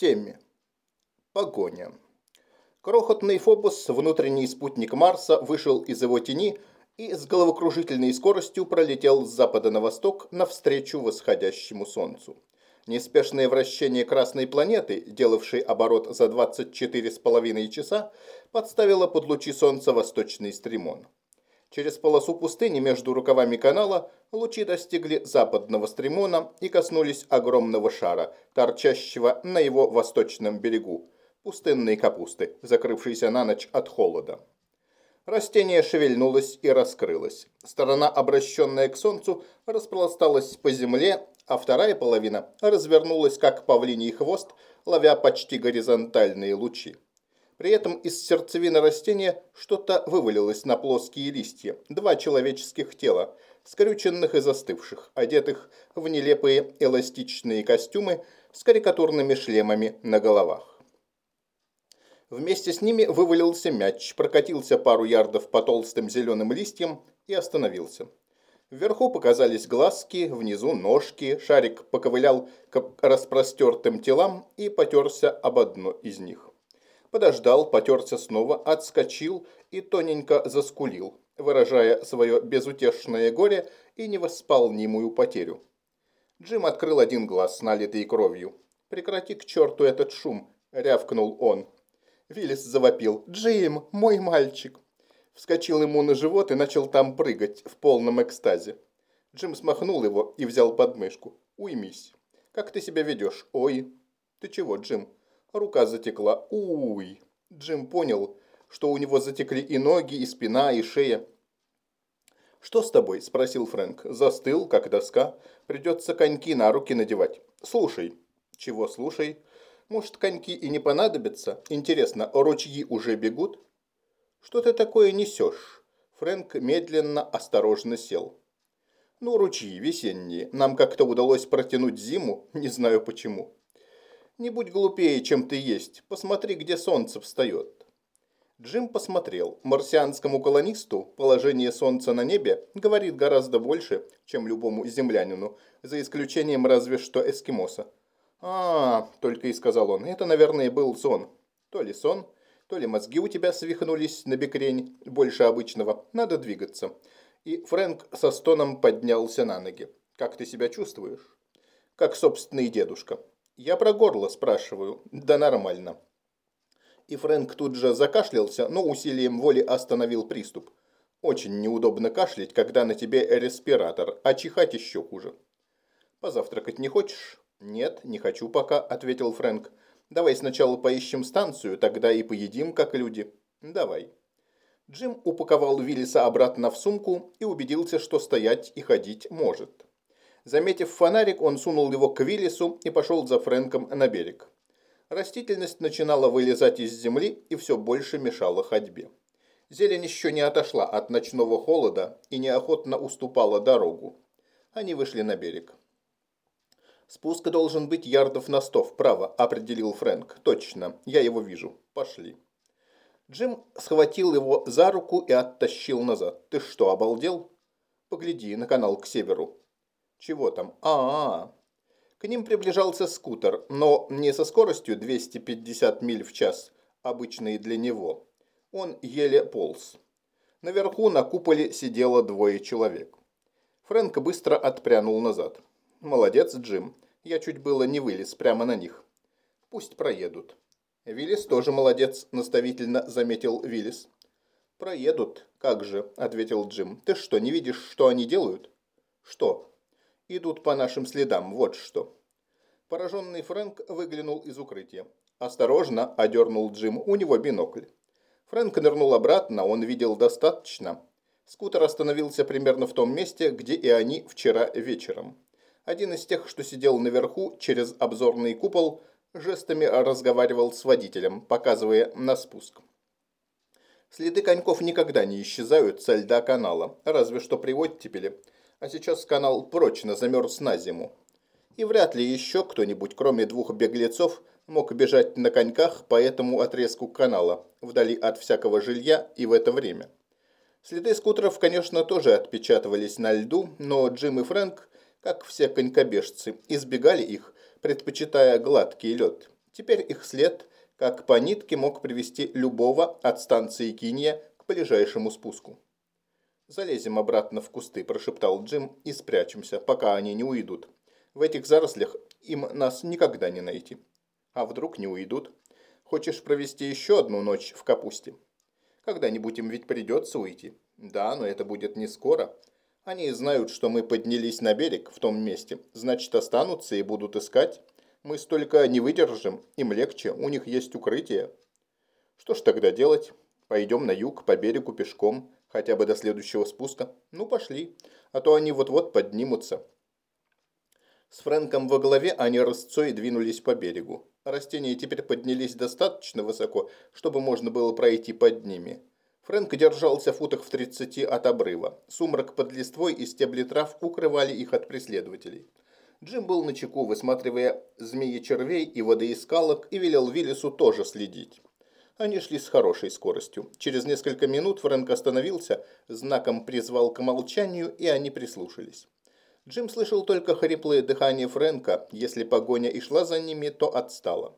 7. Погоня. Крохотный Фобос, внутренний спутник Марса, вышел из его тени и с головокружительной скоростью пролетел с запада на восток навстречу восходящему Солнцу. Неспешное вращение Красной планеты, делавшей оборот за 24,5 часа, подставило под лучи Солнца восточный стримон. Через полосу пустыни между рукавами канала лучи достигли западного стримона и коснулись огромного шара, торчащего на его восточном берегу, пустынной капусты, закрывшейся на ночь от холода. Растение шевельнулось и раскрылось. Сторона, обращенная к солнцу, распласталась по земле, а вторая половина развернулась, как павлиний хвост, ловя почти горизонтальные лучи. При этом из сердцевины растения что-то вывалилось на плоские листья. Два человеческих тела, скрюченных и застывших, одетых в нелепые эластичные костюмы с карикатурными шлемами на головах. Вместе с ними вывалился мяч, прокатился пару ярдов по толстым зеленым листьям и остановился. Вверху показались глазки, внизу ножки, шарик поковылял к распростертым телам и потерся об одно из них подождал, потерся снова, отскочил и тоненько заскулил, выражая свое безутешное горе и невосполнимую потерю. Джим открыл один глаз, налитый кровью. «Прекрати к черту этот шум!» – рявкнул он. Виллис завопил. «Джим, мой мальчик!» Вскочил ему на живот и начал там прыгать в полном экстазе. Джим смахнул его и взял подмышку. «Уймись. Как ты себя ведешь? Ой!» «Ты чего, Джим?» Рука затекла. Уй. Джим понял, что у него затекли и ноги, и спина, и шея. «Что с тобой?» – спросил Фрэнк. «Застыл, как доска. Придется коньки на руки надевать. Слушай». «Чего слушай?» «Может, коньки и не понадобятся? Интересно, ручьи уже бегут?» «Что ты такое несешь?» Фрэнк медленно, осторожно сел. «Ну, ручьи весенние. Нам как-то удалось протянуть зиму, не знаю почему. Не будь глупее, чем ты есть. Посмотри, где солнце встает. Джим посмотрел. Марсианскому колонисту положение солнца на небе говорит гораздо больше, чем любому землянину, за исключением разве что эскимоса. «А, — только и сказал он, — это, наверное, был сон. То ли сон, то ли мозги у тебя свихнулись на бекрень, больше обычного. Надо двигаться». И Фрэнк со стоном поднялся на ноги. «Как ты себя чувствуешь?» «Как собственный дедушка». Я про горло спрашиваю. Да нормально. И Фрэнк тут же закашлялся, но усилием воли остановил приступ. Очень неудобно кашлять, когда на тебе респиратор, а чихать еще хуже. «Позавтракать не хочешь?» «Нет, не хочу пока», – ответил Фрэнк. «Давай сначала поищем станцию, тогда и поедим, как люди». «Давай». Джим упаковал Виллиса обратно в сумку и убедился, что стоять и ходить может. Заметив фонарик, он сунул его к Виллису и пошел за Фрэнком на берег. Растительность начинала вылезать из земли и все больше мешала ходьбе. Зелень еще не отошла от ночного холода и неохотно уступала дорогу. Они вышли на берег. «Спуск должен быть ярдов на сто вправо», – определил Фрэнк. «Точно, я его вижу. Пошли». Джим схватил его за руку и оттащил назад. «Ты что, обалдел?» «Погляди на канал к северу. Чего там? А, -а, а К ним приближался скутер, но не со скоростью 250 миль в час, обычной для него. Он еле полз. Наверху на куполе сидело двое человек. Фрэнк быстро отпрянул назад. «Молодец, Джим. Я чуть было не вылез прямо на них. Пусть проедут». «Виллис тоже молодец», – наставительно заметил Виллис. «Проедут. Как же», – ответил Джим. «Ты что, не видишь, что они делают?» «Что?» Идут по нашим следам, вот что». Пораженный Фрэнк выглянул из укрытия. «Осторожно!» – одернул Джим, у него бинокль. Фрэнк нырнул обратно, он видел достаточно. Скутер остановился примерно в том месте, где и они вчера вечером. Один из тех, что сидел наверху, через обзорный купол, жестами разговаривал с водителем, показывая на спуск. Следы коньков никогда не исчезают со льда канала, разве что при оттепели – а сейчас канал прочно замерз на зиму. И вряд ли еще кто-нибудь, кроме двух беглецов, мог бежать на коньках по этому отрезку канала, вдали от всякого жилья и в это время. Следы скутеров, конечно, тоже отпечатывались на льду, но Джим и Фрэнк, как все конькобежцы, избегали их, предпочитая гладкий лед. Теперь их след, как по нитке, мог привести любого от станции Кинья к ближайшему спуску. «Залезем обратно в кусты», – прошептал Джим, – «и спрячемся, пока они не уйдут. В этих зарослях им нас никогда не найти. А вдруг не уйдут? Хочешь провести еще одну ночь в капусте? Когда-нибудь им ведь придется уйти. Да, но это будет не скоро. Они знают, что мы поднялись на берег в том месте. Значит, останутся и будут искать. Мы столько не выдержим, им легче, у них есть укрытие. Что ж тогда делать? Пойдем на юг, по берегу пешком, хотя бы до следующего спуска. Ну, пошли, а то они вот-вот поднимутся. С Фрэнком во главе они рысцой двинулись по берегу. Растения теперь поднялись достаточно высоко, чтобы можно было пройти под ними. Фрэнк держался в футах в тридцати от обрыва. Сумрак под листвой и стебли трав укрывали их от преследователей. Джим был на чеку, высматривая змеи-червей и водоискалок, и велел Виллису тоже следить. Они шли с хорошей скоростью. Через несколько минут Фрэнк остановился, знаком призвал к молчанию, и они прислушались. Джим слышал только хриплое дыхание Фрэнка. Если погоня и шла за ними, то отстала.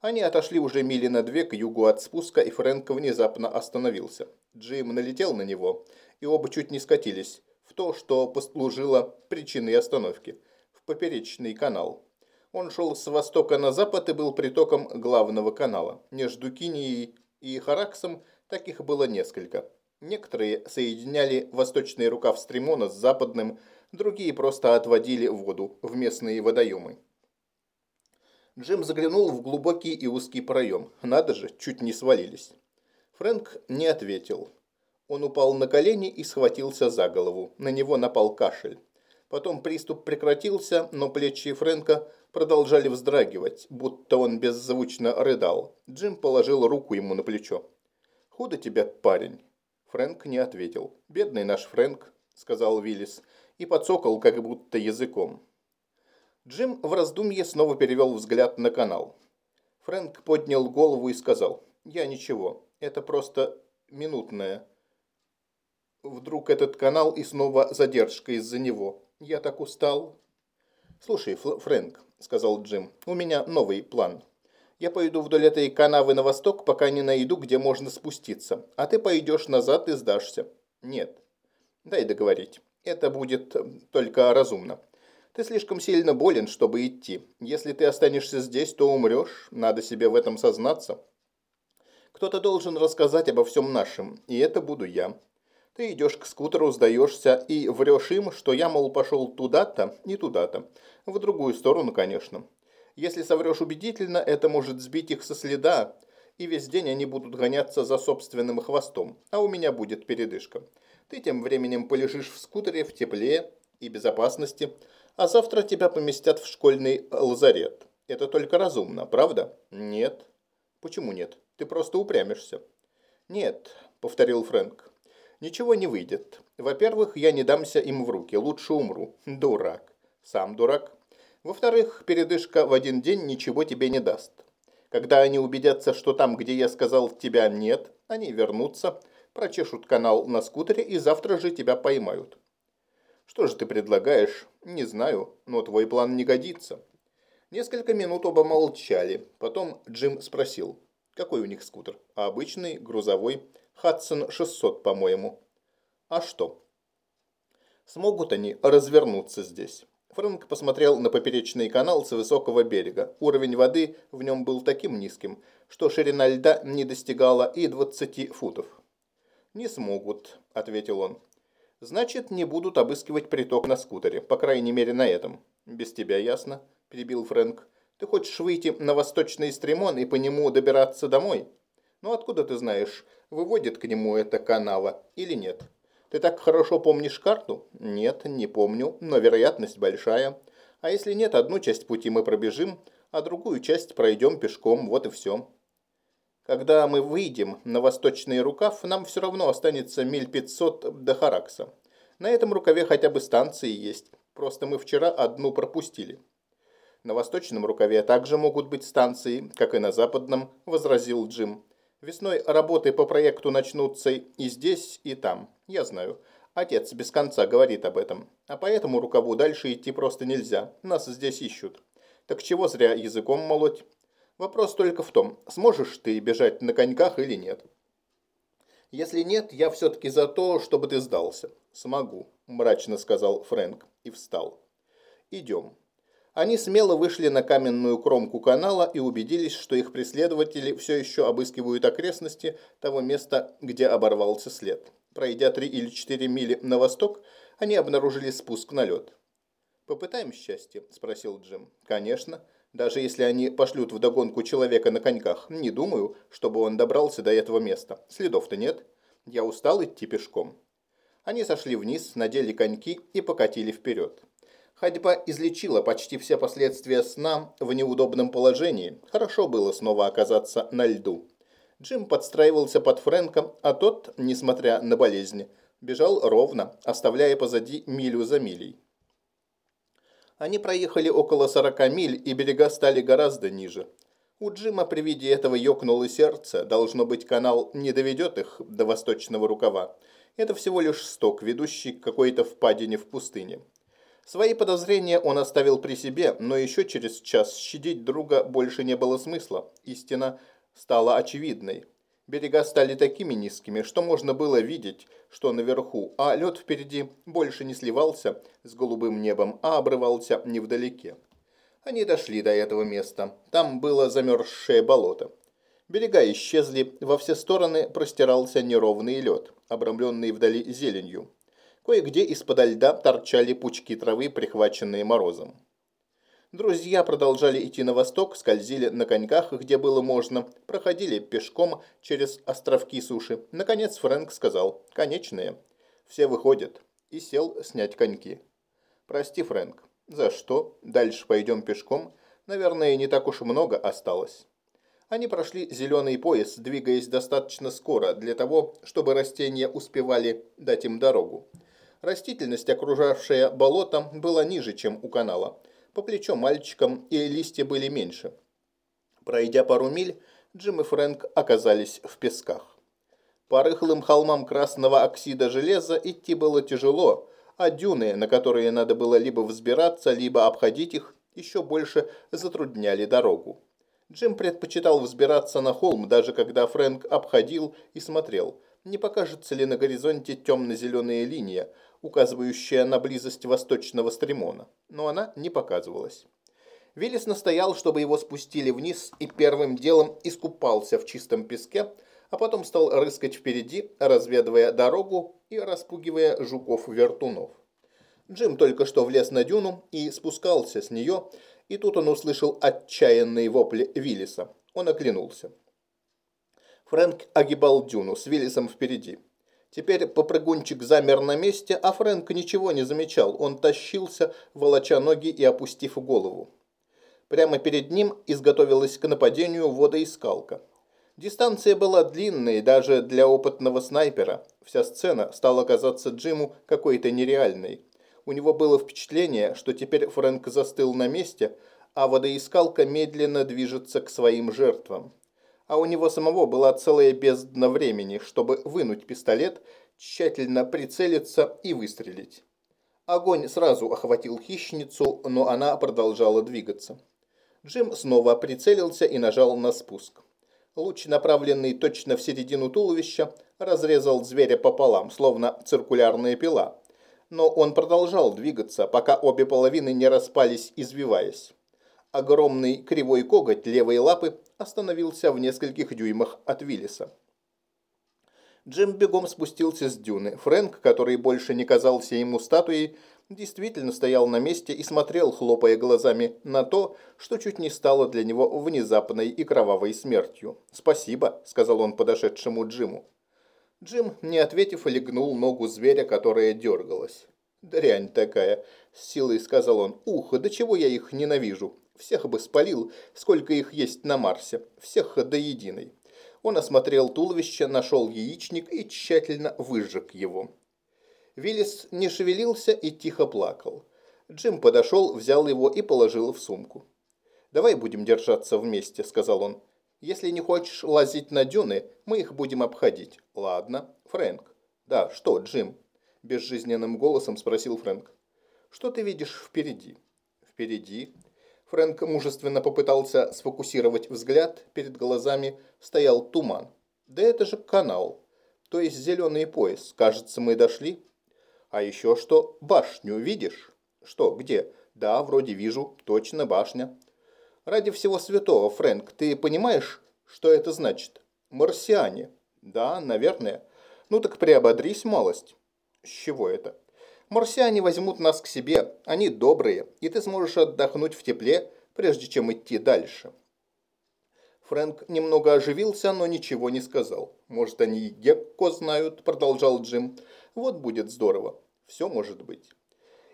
Они отошли уже мили на две к югу от спуска, и Фрэнк внезапно остановился. Джим налетел на него, и оба чуть не скатились в то, что послужило причиной остановки – в поперечный канал. Он шел с востока на запад и был притоком главного канала. Между Кинией и Хараксом таких было несколько. Некоторые соединяли восточный рукав Стримона с западным, другие просто отводили воду в местные водоемы. Джим заглянул в глубокий и узкий проем. Надо же, чуть не свалились. Фрэнк не ответил. Он упал на колени и схватился за голову. На него напал кашель. Потом приступ прекратился, но плечи Фрэнка продолжали вздрагивать, будто он беззвучно рыдал. Джим положил руку ему на плечо. «Худо тебе, парень?» Фрэнк не ответил. «Бедный наш Фрэнк», — сказал Виллис, и подсокал как будто языком. Джим в раздумье снова перевел взгляд на канал. Фрэнк поднял голову и сказал, «Я ничего, это просто минутное. Вдруг этот канал и снова задержка из-за него. Я так устал». «Слушай, Фрэнк», — сказал Джим, — «у меня новый план. Я пойду вдоль этой канавы на восток, пока не найду, где можно спуститься. А ты пойдешь назад и сдашься». «Нет». «Дай договорить. Это будет э, только разумно. Ты слишком сильно болен, чтобы идти. Если ты останешься здесь, то умрешь. Надо себе в этом сознаться. Кто-то должен рассказать обо всем нашем, и это буду я. Ты идешь к скутеру, сдаешься и врешь им, что я, мол, пошел туда-то и туда-то. В другую сторону, конечно. Если соврешь убедительно, это может сбить их со следа, и весь день они будут гоняться за собственным хвостом, а у меня будет передышка. Ты тем временем полежишь в скутере в тепле и безопасности, а завтра тебя поместят в школьный лазарет. Это только разумно, правда? Нет. Почему нет? Ты просто упрямишься. Нет, повторил Фрэнк. Ничего не выйдет. Во-первых, я не дамся им в руки, лучше умру. Дурак. Сам дурак. Во-вторых, передышка в один день ничего тебе не даст. Когда они убедятся, что там, где я сказал, тебя нет, они вернутся, прочешут канал на скутере и завтра же тебя поймают. Что же ты предлагаешь? Не знаю, но твой план не годится. Несколько минут оба молчали. Потом Джим спросил, какой у них скутер? А обычный, грузовой, Хадсон 600, по-моему. А что? Смогут они развернуться здесь? Фрэнк посмотрел на поперечный канал с высокого берега. Уровень воды в нем был таким низким, что ширина льда не достигала и 20 футов. «Не смогут», — ответил он. Значит, не будут обыскивать приток на скутере, по крайней мере на этом. Без тебя ясно, перебил Фрэнк. Ты хочешь выйти на восточный стремон и по нему добираться домой? Ну откуда ты знаешь, выводит к нему эта канава или нет? Ты так хорошо помнишь карту? Нет, не помню, но вероятность большая. А если нет, одну часть пути мы пробежим, а другую часть пройдем пешком, вот и все. Когда мы выйдем на восточный рукав, нам все равно останется миль 500 до Харакса. На этом рукаве хотя бы станции есть, просто мы вчера одну пропустили. На восточном рукаве также могут быть станции, как и на западном, возразил Джим. Весной работы по проекту начнутся и здесь, и там. Я знаю. Отец без конца говорит об этом. А по этому рукаву дальше идти просто нельзя. Нас здесь ищут. Так чего зря языком молоть? Вопрос только в том, сможешь ты бежать на коньках или нет. Если нет, я все-таки за то, чтобы ты сдался. Смогу, мрачно сказал Фрэнк и встал. Идем. Они смело вышли на каменную кромку канала и убедились, что их преследователи все еще обыскивают окрестности того места, где оборвался след. Пройдя три или четыре мили на восток, они обнаружили спуск на лед. «Попытаем счастье?» – спросил Джим. «Конечно. Даже если они пошлют вдогонку человека на коньках, не думаю, чтобы он добрался до этого места. Следов-то нет. Я устал идти пешком». Они сошли вниз, надели коньки и покатили вперед. Ходьба излечила почти все последствия сна в неудобном положении. Хорошо было снова оказаться на льду. Джим подстраивался под Фрэнком, а тот, несмотря на болезни, бежал ровно, оставляя позади милю за милей. Они проехали около 40 миль, и берега стали гораздо ниже. У Джима при виде этого ёкнуло сердце. Должно быть, канал не доведет их до восточного рукава. Это всего лишь сток, ведущий к какой-то впадине в пустыне. Свои подозрения он оставил при себе, но еще через час щадить друга больше не было смысла. Истина стала очевидной. Берега стали такими низкими, что можно было видеть, что наверху, а лед впереди больше не сливался с голубым небом, а обрывался невдалеке. Они дошли до этого места. Там было замерзшее болото. Берега исчезли, во все стороны простирался неровный лед, обрамленный вдали зеленью. Кое-где из-подо льда торчали пучки травы, прихваченные морозом. Друзья продолжали идти на восток, скользили на коньках, где было можно, проходили пешком через островки суши. Наконец Фрэнк сказал «Конечные». Все выходят. И сел снять коньки. «Прости, Фрэнк». «За что? Дальше пойдем пешком. Наверное, не так уж много осталось». Они прошли зеленый пояс, двигаясь достаточно скоро для того, чтобы растения успевали дать им дорогу. Растительность, окружавшая болото, была ниже, чем у канала – по плечо мальчикам, и листья были меньше. Пройдя пару миль, Джим и Фрэнк оказались в песках. По рыхлым холмам красного оксида железа идти было тяжело, а дюны, на которые надо было либо взбираться, либо обходить их, еще больше затрудняли дорогу. Джим предпочитал взбираться на холм, даже когда Фрэнк обходил и смотрел, не покажется ли на горизонте темно-зеленая линия, указывающая на близость восточного стремона, но она не показывалась. Виллис настоял, чтобы его спустили вниз и первым делом искупался в чистом песке, а потом стал рыскать впереди, разведывая дорогу и распугивая жуков-вертунов. Джим только что влез на дюну и спускался с нее, и тут он услышал отчаянные вопли Виллиса. Он оглянулся. Фрэнк огибал дюну с Виллисом впереди. Теперь попрыгунчик замер на месте, а Фрэнк ничего не замечал. Он тащился, волоча ноги и опустив голову. Прямо перед ним изготовилась к нападению водоискалка. Дистанция была длинной даже для опытного снайпера. Вся сцена стала казаться Джиму какой-то нереальной. У него было впечатление, что теперь Фрэнк застыл на месте, а водоискалка медленно движется к своим жертвам а у него самого была целая бездна времени, чтобы вынуть пистолет, тщательно прицелиться и выстрелить. Огонь сразу охватил хищницу, но она продолжала двигаться. Джим снова прицелился и нажал на спуск. Луч, направленный точно в середину туловища, разрезал зверя пополам, словно циркулярная пила. Но он продолжал двигаться, пока обе половины не распались, извиваясь. Огромный кривой коготь левой лапы остановился в нескольких дюймах от Виллиса. Джим бегом спустился с дюны. Фрэнк, который больше не казался ему статуей, действительно стоял на месте и смотрел, хлопая глазами, на то, что чуть не стало для него внезапной и кровавой смертью. «Спасибо», – сказал он подошедшему Джиму. Джим, не ответив, легнул ногу зверя, которая дергалась. «Дрянь такая», – с силой сказал он. «Ух, до чего я их ненавижу. Всех бы спалил, сколько их есть на Марсе. Всех до единой. Он осмотрел туловище, нашел яичник и тщательно выжег его. Виллис не шевелился и тихо плакал. Джим подошел, взял его и положил в сумку. «Давай будем держаться вместе», — сказал он. «Если не хочешь лазить на дюны, мы их будем обходить». «Ладно, Фрэнк». «Да, что, Джим?» – безжизненным голосом спросил Фрэнк. «Что ты видишь впереди?» «Впереди?» Фрэнк мужественно попытался сфокусировать взгляд, перед глазами стоял туман. Да это же канал, то есть зеленый пояс. Кажется, мы дошли. А еще что, башню видишь? Что, где? Да, вроде вижу, точно башня. Ради всего святого, Фрэнк, ты понимаешь, что это значит? Марсиане. Да, наверное. Ну так приободрись малость. С чего это? Марсиане возьмут нас к себе, они добрые, и ты сможешь отдохнуть в тепле, прежде чем идти дальше. Фрэнк немного оживился, но ничего не сказал. «Может, они Гекко знают», – продолжал Джим. «Вот будет здорово. Все может быть».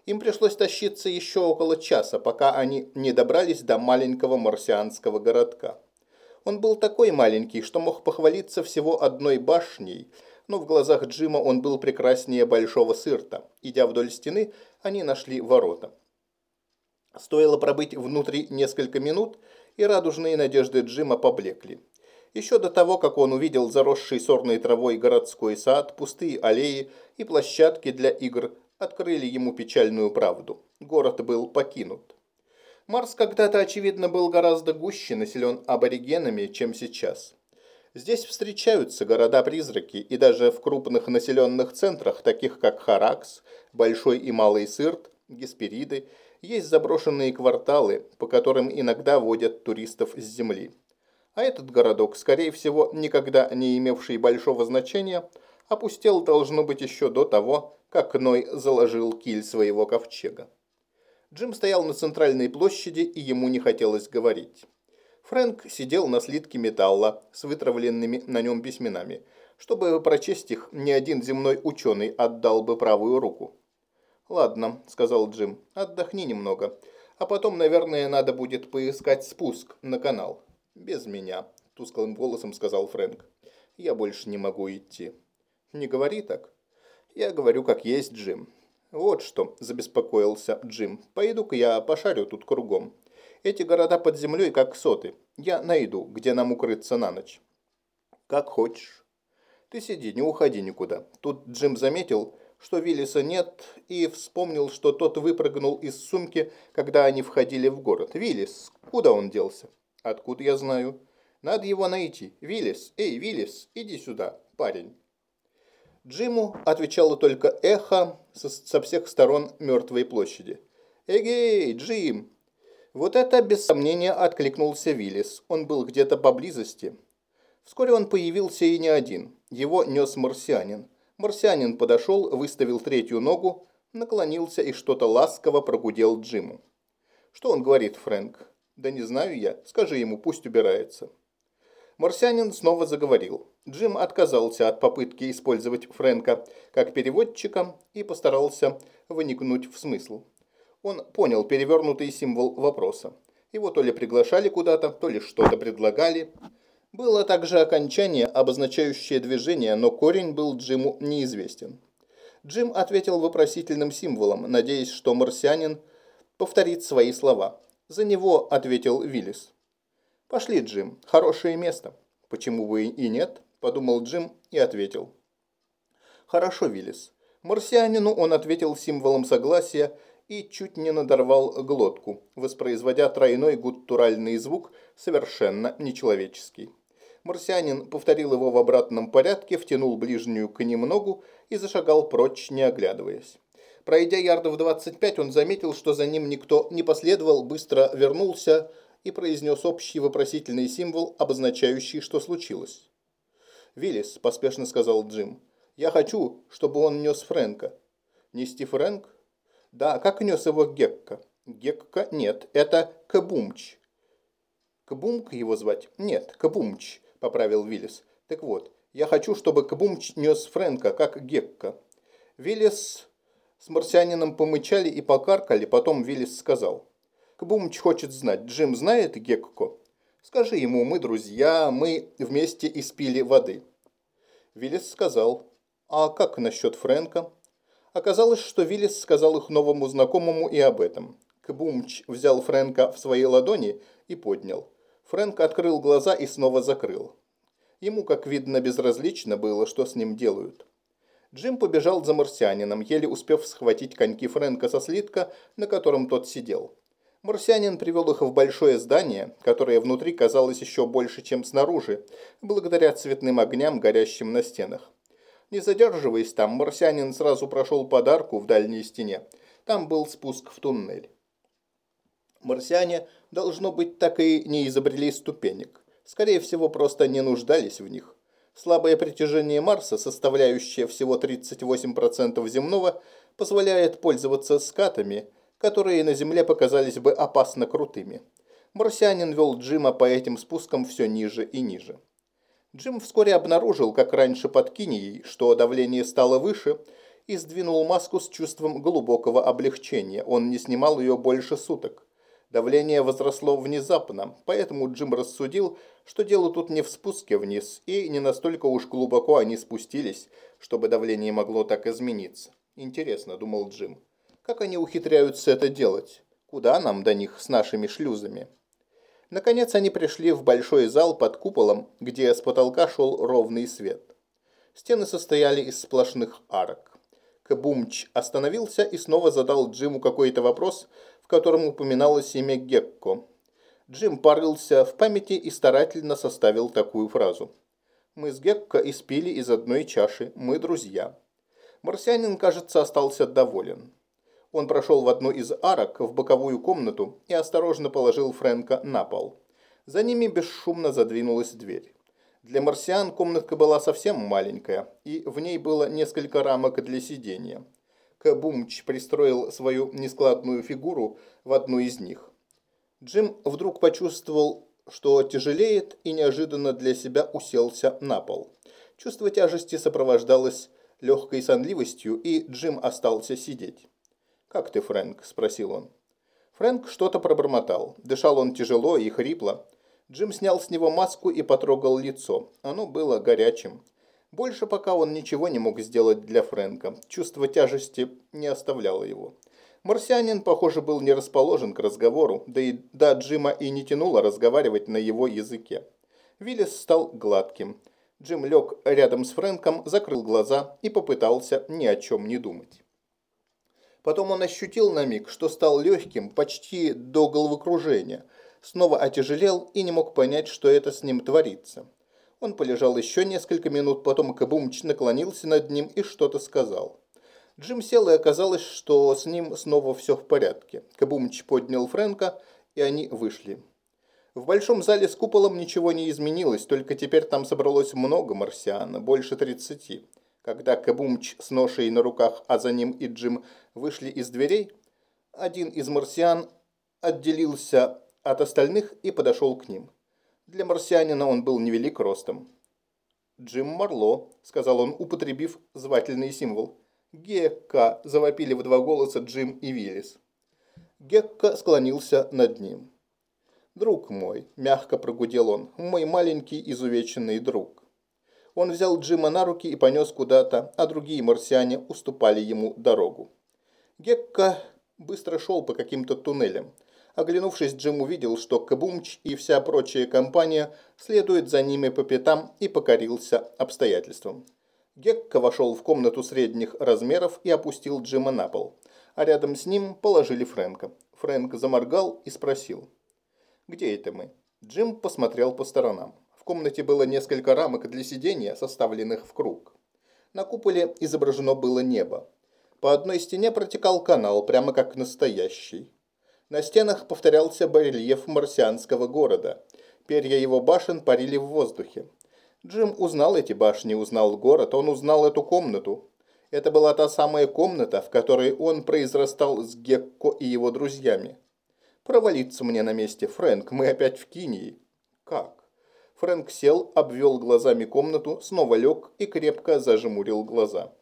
Им пришлось тащиться еще около часа, пока они не добрались до маленького марсианского городка. Он был такой маленький, что мог похвалиться всего одной башней – но в глазах Джима он был прекраснее большого сырта. Идя вдоль стены, они нашли ворота. Стоило пробыть внутри несколько минут, и радужные надежды Джима поблекли. Еще до того, как он увидел заросший сорной травой городской сад, пустые аллеи и площадки для игр, открыли ему печальную правду. Город был покинут. Марс когда-то, очевидно, был гораздо гуще населен аборигенами, чем сейчас. Здесь встречаются города-призраки, и даже в крупных населенных центрах, таких как Харакс, Большой и Малый Сырт, Геспериды, есть заброшенные кварталы, по которым иногда водят туристов с земли. А этот городок, скорее всего, никогда не имевший большого значения, опустел должно быть еще до того, как Ной заложил киль своего ковчега. Джим стоял на центральной площади, и ему не хотелось говорить. Фрэнк сидел на слитке металла с вытравленными на нем письменами. Чтобы прочесть их, ни один земной ученый отдал бы правую руку. «Ладно», – сказал Джим, – «отдохни немного. А потом, наверное, надо будет поискать спуск на канал». «Без меня», – тусклым голосом сказал Фрэнк. «Я больше не могу идти». «Не говори так». «Я говорю, как есть, Джим». «Вот что», – забеспокоился Джим. «Пойду-ка я пошарю тут кругом. Эти города под землей как соты. Я найду, где нам укрыться на ночь. Как хочешь. Ты сиди, не уходи никуда. Тут Джим заметил, что Виллиса нет, и вспомнил, что тот выпрыгнул из сумки, когда они входили в город. Виллис, куда он делся? Откуда я знаю? Надо его найти. Виллис, эй, Виллис, иди сюда, парень. Джиму отвечало только эхо со, со всех сторон мертвой площади. «Эгей, Джим, вот это, без сомнения, откликнулся Виллис. Он был где-то поблизости. Вскоре он появился и не один. Его нес марсианин. Марсианин подошел, выставил третью ногу, наклонился и что-то ласково прогудел Джиму. «Что он говорит, Фрэнк?» «Да не знаю я. Скажи ему, пусть убирается». Марсианин снова заговорил. Джим отказался от попытки использовать Фрэнка как переводчика и постарался выникнуть в смысл. Он понял перевернутый символ вопроса. Его то ли приглашали куда-то, то ли что-то предлагали. Было также окончание, обозначающее движение, но корень был Джиму неизвестен. Джим ответил вопросительным символом, надеясь, что марсианин повторит свои слова. За него ответил Виллис. «Пошли, Джим, хорошее место». «Почему бы и нет?» – подумал Джим и ответил. «Хорошо, Виллис». Марсианину он ответил символом согласия и чуть не надорвал глотку, воспроизводя тройной гуттуральный звук, совершенно нечеловеческий. Марсианин повторил его в обратном порядке, втянул ближнюю к ним ногу и зашагал прочь, не оглядываясь. Пройдя ярдов 25, он заметил, что за ним никто не последовал, быстро вернулся и произнес общий вопросительный символ, обозначающий, что случилось. «Виллис», – поспешно сказал Джим, – «я хочу, чтобы он нес Фрэнка». «Нести Фрэнк?» Да, как нес его Гекка? Гекка? Нет, это Кабумч. Кабумк его звать? Нет, Кабумч, поправил Виллис. Так вот, я хочу, чтобы Кабумч нес Фрэнка, как Гекка. Виллис с марсианином помычали и покаркали, потом Виллис сказал. Кабумч хочет знать, Джим знает Гекко? Скажи ему, мы друзья, мы вместе испили воды. Виллис сказал, а как насчет Фрэнка? Оказалось, что Виллис сказал их новому знакомому и об этом. Кбумч взял Фрэнка в свои ладони и поднял. Фрэнк открыл глаза и снова закрыл. Ему, как видно, безразлично было, что с ним делают. Джим побежал за марсианином, еле успев схватить коньки Фрэнка со слитка, на котором тот сидел. Марсианин привел их в большое здание, которое внутри казалось еще больше, чем снаружи, благодаря цветным огням, горящим на стенах. Не задерживаясь там, марсианин сразу прошел подарку в дальней стене. Там был спуск в туннель. Марсиане, должно быть, так и не изобрели ступенек. Скорее всего, просто не нуждались в них. Слабое притяжение Марса, составляющее всего 38% земного, позволяет пользоваться скатами, которые на Земле показались бы опасно крутыми. Марсианин вел Джима по этим спускам все ниже и ниже. Джим вскоре обнаружил, как раньше под Кинией, что давление стало выше, и сдвинул маску с чувством глубокого облегчения. Он не снимал ее больше суток. Давление возросло внезапно, поэтому Джим рассудил, что дело тут не в спуске вниз, и не настолько уж глубоко они спустились, чтобы давление могло так измениться. Интересно, думал Джим, как они ухитряются это делать? Куда нам до них с нашими шлюзами? Наконец они пришли в большой зал под куполом, где с потолка шел ровный свет. Стены состояли из сплошных арок. Кабумч остановился и снова задал Джиму какой-то вопрос, в котором упоминалось имя Гекко. Джим порылся в памяти и старательно составил такую фразу. «Мы с Гекко испили из одной чаши, мы друзья». Марсианин, кажется, остался доволен. Он прошел в одну из арок, в боковую комнату, и осторожно положил Фрэнка на пол. За ними бесшумно задвинулась дверь. Для марсиан комнатка была совсем маленькая, и в ней было несколько рамок для сидения. Кабумч пристроил свою нескладную фигуру в одну из них. Джим вдруг почувствовал, что тяжелеет, и неожиданно для себя уселся на пол. Чувство тяжести сопровождалось легкой сонливостью, и Джим остался сидеть. «Как ты, Фрэнк?» – спросил он. Фрэнк что-то пробормотал. Дышал он тяжело и хрипло. Джим снял с него маску и потрогал лицо. Оно было горячим. Больше пока он ничего не мог сделать для Фрэнка. Чувство тяжести не оставляло его. Марсианин, похоже, был не расположен к разговору, да и до Джима и не тянуло разговаривать на его языке. Виллис стал гладким. Джим лег рядом с Фрэнком, закрыл глаза и попытался ни о чем не думать. Потом он ощутил на миг, что стал легким почти до головокружения, снова отяжелел и не мог понять, что это с ним творится. Он полежал еще несколько минут, потом Кабумч наклонился над ним и что-то сказал. Джим сел, и оказалось, что с ним снова все в порядке. Кабумч поднял Фрэнка, и они вышли. В большом зале с куполом ничего не изменилось, только теперь там собралось много марсиан, больше тридцати. Когда Кабумч с ношей на руках, а за ним и Джим вышли из дверей, один из марсиан отделился от остальных и подошел к ним. Для марсианина он был невелик ростом. «Джим Марло», — сказал он, употребив звательный символ. «Гекка», — завопили в два голоса Джим и Виллис. Гекка склонился над ним. «Друг мой», — мягко прогудел он, — «мой маленький изувеченный друг». Он взял Джима на руки и понес куда-то, а другие марсиане уступали ему дорогу. Гекка быстро шел по каким-то туннелям. Оглянувшись, Джим увидел, что Кабумч и вся прочая компания следуют за ними по пятам и покорился обстоятельствам. Гекка вошел в комнату средних размеров и опустил Джима на пол, а рядом с ним положили Фрэнка. Фрэнк заморгал и спросил. «Где это мы?» Джим посмотрел по сторонам комнате было несколько рамок для сидения, составленных в круг. На куполе изображено было небо. По одной стене протекал канал, прямо как настоящий. На стенах повторялся барельеф марсианского города. Перья его башен парили в воздухе. Джим узнал эти башни, узнал город, он узнал эту комнату. Это была та самая комната, в которой он произрастал с Гекко и его друзьями. Провалиться мне на месте, Фрэнк, мы опять в Кинии. Как? Фрэнк сел, обвел глазами комнату, снова лег и крепко зажмурил глаза.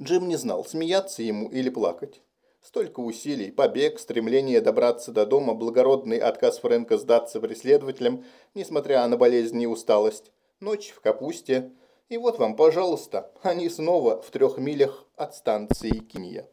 Джим не знал, смеяться ему или плакать. Столько усилий, побег, стремление добраться до дома, благородный отказ Фрэнка сдаться преследователям, несмотря на болезнь и усталость, ночь в капусте. И вот вам, пожалуйста, они снова в трех милях от станции Кинья.